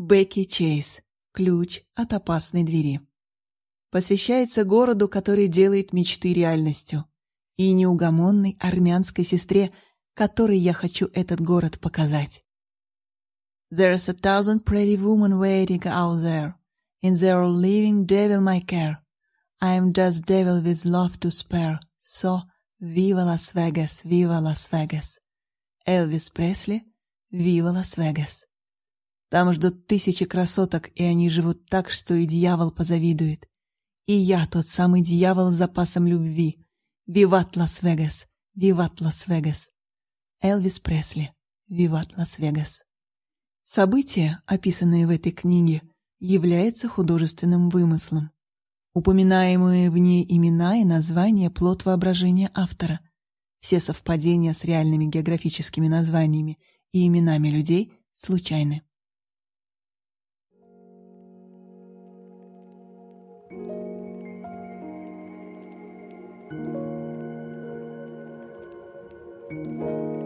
Бекки Чейз. Ключ от опасной двери. Посвящается городу, который делает мечты реальностью, и неугомонной армянской сестре, которой я хочу этот город показать. There's a thousand pretty women waiting out there, and they're leaving devil my care. I am just devil with love to spare, so viva Las Vegas, viva Las Vegas. Элвис Пресли, viva Las Vegas. Там ждут тысячи красоток, и они живут так, что и дьявол позавидует. И я тот самый дьявол с запасом любви. Виват Лас-Вегас! Виват Лас-Вегас! Элвис Пресли. Виват Лас-Вегас. Событие, описанное в этой книге, является художественным вымыслом. Упоминаемые в ней имена и названия – плод воображения автора. Все совпадения с реальными географическими названиями и именами людей случайны. thank you